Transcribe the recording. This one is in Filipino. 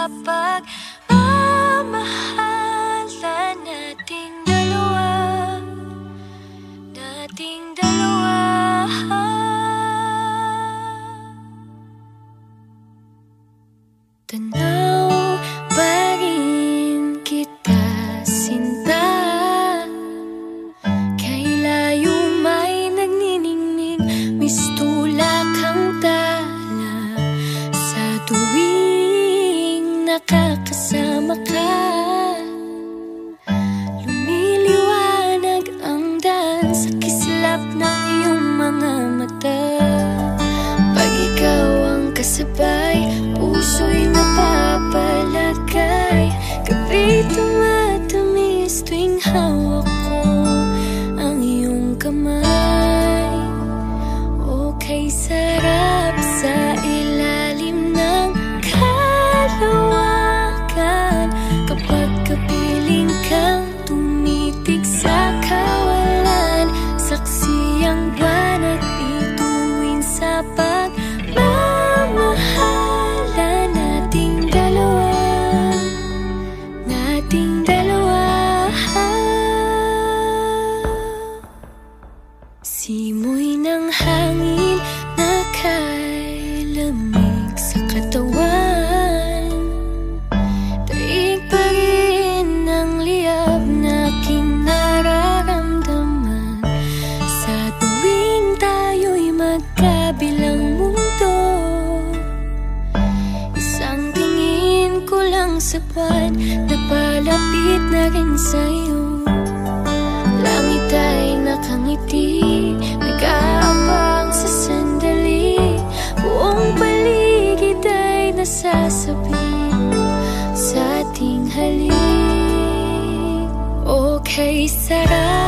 kapag mamahal about Simoy ng hangin na kay lamig sa katawan. Daig pa rin ang liyab na aking nararamdaman Sa tuwing tayo'y magkabilang mundo Isang tingin ko lang sa buwan Napalapit na rin sa'yo nasasabi Sa ating halik Okay, sarap